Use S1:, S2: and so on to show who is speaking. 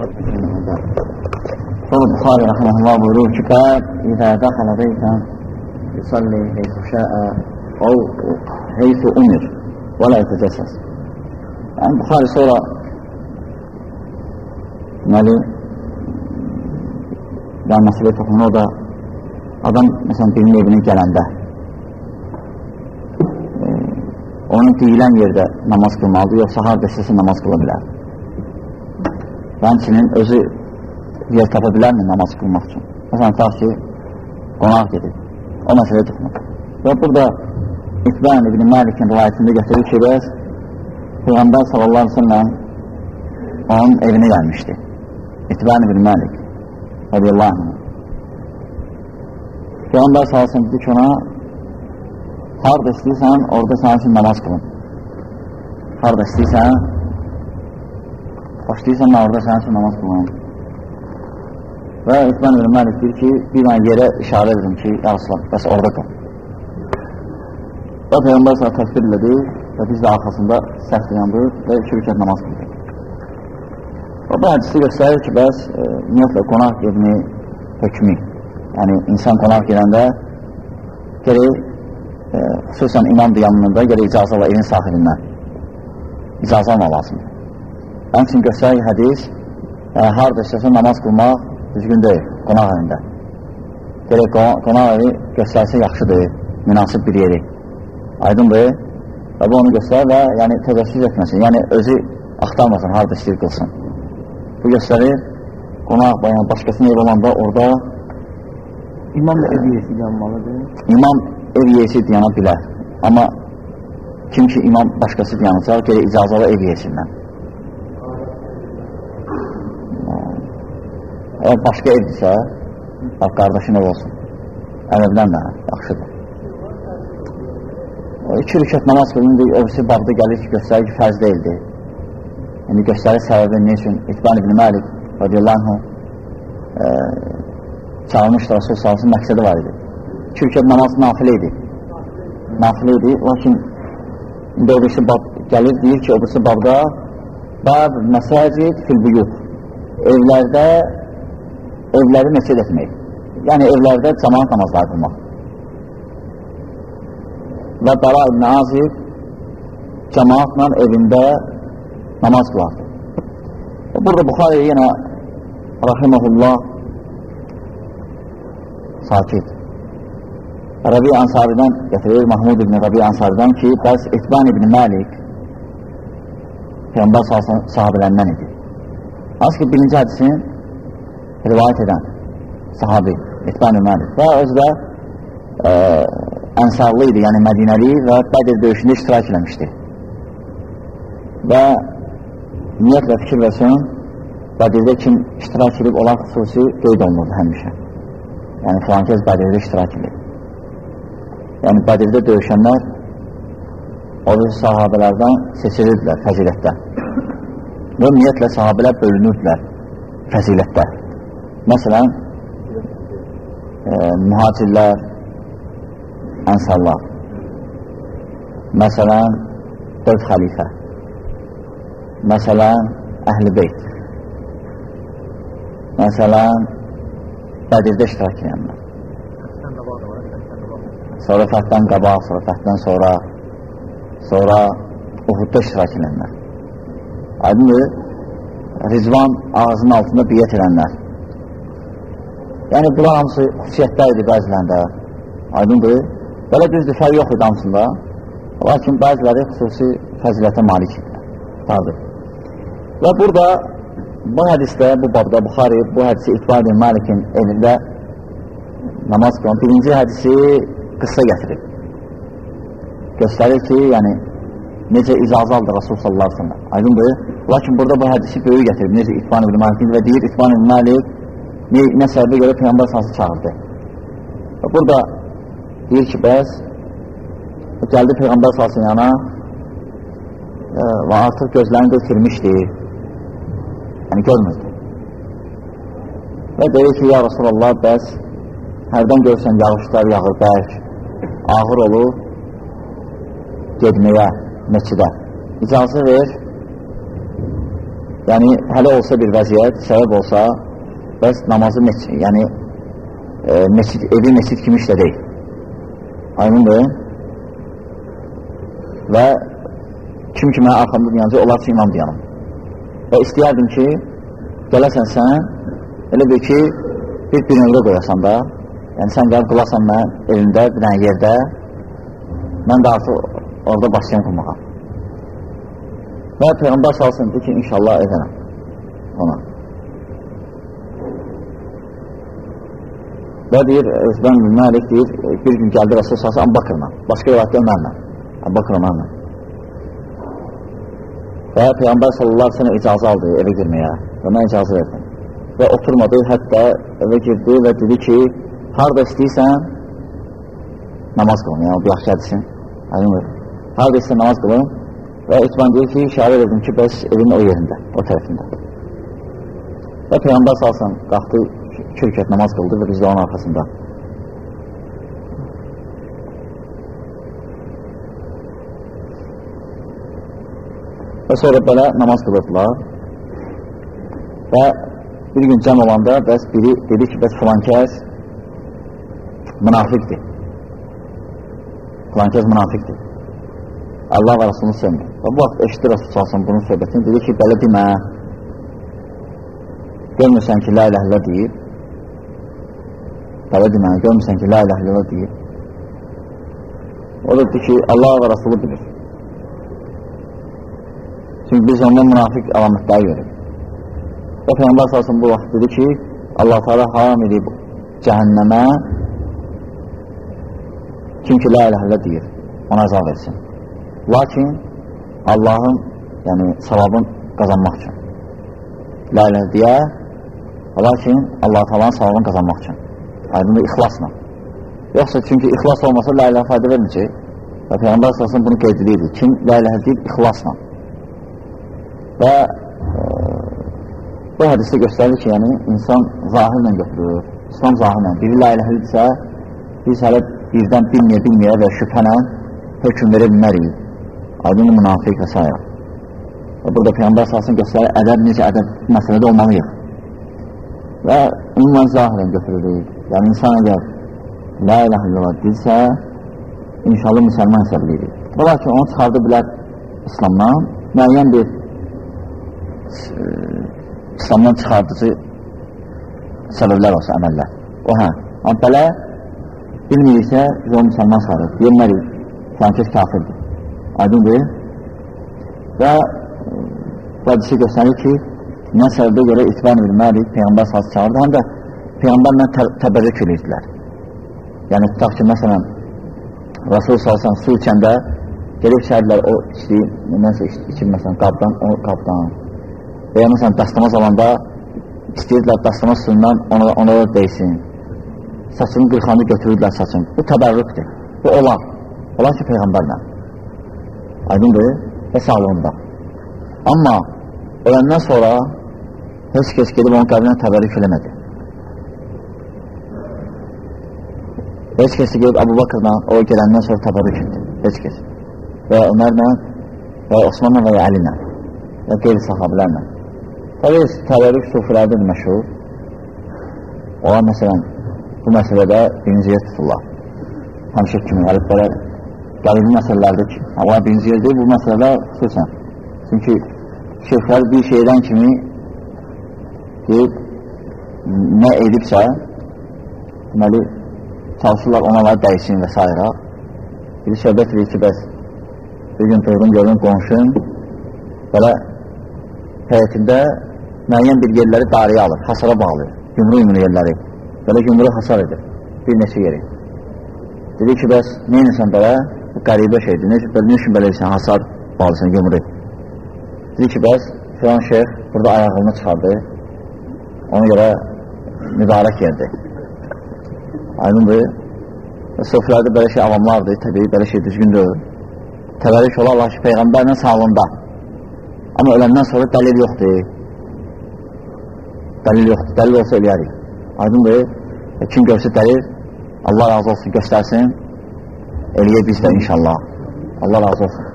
S1: Sonra Buxari rəhməhullah buyurur ki, Qəb İzə dəxələ beytən yusalli heysu şəə o heysu umir və lə yetəcəsəs. Yəni, Buxari sonra deməli və məsələ toxunur o da adam, məsələn, birinin evinə gələndə e, onun deyilən yerdə namaz qılmalıdır, yoxsa harada istəsə namaz qıla bilər. Və həmçinin özü yer tapa bilərmi namaz qılmaq üçün? Məsələn, ta ki, qonaq gedir. O məsələyə toxunur. Və burada İtbən İbn-i Məlikin rivayətində gətirir ki, bəs Peyğəmbər sallallahu aleyhi ve sellem onun evinə gəlmişdi. İtbən İbn-i Məlik radiyallahu anh. Peyğəmbər sallallahu aleyhi ve sellem dedi ki, ona harada istəyirsən, orada sənin üçün namaz qılın. Harada istəyirsən, başlayırsan, orada sənin üçün namaz qılın. Və İtman ibn Məlik deyir ki, bir dənə yerə işarə edirəm ki, ya Rasulallah, bəs orada qal. Və Peyğəmbər sana təkbir elədi və biz də arxasında səhv yandıq və iki rükət namaz qıldıq. Və bu hədisi göstərir ki, bəs e, ümumiyyətlə qonaq yerini hökmü, yəni insan qonaq yerəndə gerək, e, xüsusən imamdır yanında, gerək icazə ala evin sahibindən. İcazə alma lazımdır. Həmçin göstərir hədis, e, harada istəsə namaz qılmaq düzgün deyil, qonaq evində. Gerək qonaq evi göstərsə yaxşıdır, münasib bir yeri. Aydındır və bu onu göstərir və yəni təvəssüz etməsin, yəni özü axtarmasın, harada istəyir qılsın. Bu göstərir, qonaq bayan başqasının ev olanda orada
S2: İmam ev yiyesi yanmalıdır.
S1: İmam ev yiyesi yana bilər. Amma kim ki imam başqası yanacaq, gerək icazalı ev yiyesindən. Əgər başqa evdirsə, bax, qardaşın ev olsun. Əvəvdən də yaxşıdır. O iki rükət namaz qılındır, o birisi babda gəlir ki, göstərir ki, fərz deyildir. Yəni, göstərir səbəbi ne üçün? İtban ibn Məlik, radiyallahu anh, e, çağırmışdı Rasul salsın, məqsədi var idi. İki rükət namaz nafilə idi. Nafilə idi, lakin indi birisi bab gəlir, deyir ki, birisi babda bab məsəcid fil-buyut evlərdə evləri məscid etmək. Yəni evlərdə cəmanat namazları qılmaq. Və Dara ibn Azib cəmaatla evində namaz qılardı. Burada Buxarə yenə rahiməhullah sakit. Rabi Ansaridən gətirir Mahmud ibn Rabi Ansaridən ki, bəs İtban ibn Məlik Peyğəmbər sahabilərindən idi. Az ki, birinci hədisin rivayət edən sahabi İtban Məlik və özü də e, ənsarlı idi, yəni Mədinəli və Bədir döyüşündə iştirak eləmişdi. Və niyyətlə fikir versin, Bədirdə kim iştirak edib olan xüsusi qeyd olunurdu həmişə. Yəni, filankəz Bədirdə iştirak edib. Yəni, Bədirdə döyüşənlər o bir sahabələrdən seçilirdilər fəzilətdə. Və ümumiyyətlə sahabələr bölünürdülər fəzilətdə. Məsələn, e, mühacirlər, ənsarlar. Məsələn, dörd xəlifə. Məsələn, əhl-i beyt. Məsələn, Bədirdə iştirak edənlər. Sonra fətdən qabaq, sonra fətdən sonra, sonra Uhudda iştirak edənlər. Aydındır, Rizvan ağzının altında biyyət edənlər. Yəni, bunlar hamısı xüsusiyyətlər idi bəzilərində. Aydındır, belə düzdür, fərq yox idi hamısında. Lakin bəziləri xüsusi fəzilətə malik. Tadır. Və burada bu hədisdə, bu babda Buxari bu hədisi İtbadin Malikin evində namaz qılan birinci hədisi qıssa gətirib. Göstərir ki, yəni necə icazə aldı Rasul sallallahu aleyhi ve sellem. Aydındır. Lakin burada bu hədisi böyük gətirib. Necə İtban ibn Malik və deyir İtban ibn Malik nə səbəbə görə Peyğəmbər sallallahu çağırdı. Və burada deyir ki, bəs gəldi Peyğəmbər sallallahu yana e, və artıq gözlərini götürmüşdü. Yəni görmürdü. Və deyir ki, ya Rasulallah, bəs hərdən görsən yağışlar yağır, bərk, ağır olur getməyə, meçidə. İcazə ver yəni hələ olsa bir vəziyyət, səbəb olsa, bəs namazı meçid, yəni e, meçid, evi meçid kimi işlə deyil. Aydındır. Və kim ki mənə arxamda dayanacaq, onlar üçün imam dayanım. Və istəyərdim ki, gələsən sən, elə bir ki, bir binəyə qoyasan da, yəni sən gəlib qılasan mən evimdə, bir dənə yerdə, mən də artıq orada başlayam qılmağa. Və Peyğəmbər salsın ki, inşallah edərəm ona. Və deyir, Özbən Məlik deyir, bir gün gəldi Rasul salsın Abbaqırla, başqa rivayətdə Ömərlə, Abbaqır Ömərlə. Və Peyğəmbər sallallahu aleyhi icazə aldı evə girməyə və mən icazə verdim. Və oturmadı, hətta evə girdi və dedi ki, harada istəyirsən, namaz qılın, yəni bir yaxşı hədsin, aydındır. Harada istəyirsən namaz qılın və İtman deyir ki, işarə verdim ki, bəs evin o yerində, o tərəfində. Və Peyğəmbər salsın, qalxdı, iki rükət namaz qıldı və biz də onun arxasında. Və sonra belə namaz qılırdılar və bir gün cəm olanda bəs biri dedi ki, bəs filan kəs münafiqdir. Filan kəs münafiqdir. Allah və Rasulunu sevmir. Və bu vaxt eşitdi Rasul çalsın bunun söhbətini, dedi ki, belə demə, görmürsən ki, la ilə ilə deyib, Deməli, görmürsən ki, la ilə ilə deyir. O da ki, Allah və Rasulü bilir. Çünki biz ondan münafiq əlamətləri görürük. Və Peyyambar salsın bu vaxt dedi ki, Allah Teala haram edib cəhənnəmə kim ki, la ilə ilə deyir, ona əzab etsin. Lakin Allahın, yəni savabın qazanmaq üçün. La ilə deyə, lakin Allah Teala'nın savabını qazanmaq üçün. Aydındır, ixlasla. Yoxsa çünki ixlas olmasa la ilə fayda verməyəcək. Və Peyğəmbər əsasın bunu qeyd edirdi. Kim la ilə deyib ixlasla. Və e, bu hədisdə göstərir ki, yəni insan zahirlə götürür. İslam zahirlə. Biri la ilə desə, biz hələ birdən bilməyə, bilməyə və şübhənə hökum verə bilmərik. Aydın münafiq və s. Və burada Peyğəmbər əsasın göstərir, ədəb necə ədəb məsələdə olmalıyıq. Və ümumən zahirən götürülür. Yəni, insan əgər La ilahe illallah dilsə, inşallah müsəlman hesab edilir. Ola ki, onu çıxardı bilər İslamdan, müəyyən bir e, İslamdan çıxardıcı səbəblər olsa, əməllər. O, hə. Amma belə bilmiriksə, biz onu müsəlman çıxarır. Deyilmərik, filankəs kafirdir. Aydındır. Və e, bu hadisi göstərir ki, nə səbəbə görə itibar edilmərik, Peyğəmbər sazı çağırdı, həm də Peyğəmbərlə təbərrük edirdilər. Yəni, tutaq ki, məsələn, Rasul salsan su içəndə gelib içərdilər o içdiyi, nəsə içib, məsələn, qabdan, o qabdan. Və ya məsələn, dastamaz alanda istəyirdilər dastamaz suyundan ona, ona da deysin. Saçını qırxanı götürürdülər saçın. Bu təbərrükdür. Bu olar. Olar ki, Peyğəmbərlə. Aydındır və sağlığında. Amma öləndən sonra heç kəs gedib onun qəbrinə təbərrük eləmədi. Heç kəsi gəlib Əbu Bakırla o gələndən sonra təbarrük etdi. Heç kəs. Və Ömərlə və Osmanla və Əlinlə və qeyri sahabilərlə. Tabii təbarrük sufilərdir məşhur. Ola məsələn bu məsələdə birinci yer tuturlar. Həmişə kimi gəlib belə qəlibli məsələlərdir ki, Allah birinci yer deyil, bu məsələdə xüsusən. Çünki şeyhlər bir şeydən kimi deyib, nə edibsə, deməli, çalışırlar onalar dəysin və s. Bir söhbət edir ki, bəs bir gün Peyğəm görün qonşun belə həyətində müəyyən bir yerləri dariyə alır, hasara bağlayır, yumru-yumru yerləri. Belə yumru hasar edir, bir neçə yeri. Dedi ki, bəs neynəsən belə? Bu qəribə şeydir, necə, belə, üçün belə edirsən, hasar bağlıysan, yumru. Dedi ki, bəs filan şeyh burada ayağını çıxardı, ona görə mübarək yerdir. Aydındır. Sofrada belə şey avamlardır, təbii, belə şey düzgün deyil. Təvərrük ola Allah ki, Peyğəmbərlə sağlığında. Amma öləndən sonra dəlil yoxdur. Dəlil yoxdur, dəlil olsa eləyərik. Aydındır. E, kim görsə dəlil, Allah razı olsun, göstərsin, eləyə biz də inşallah. Allah razı olsun.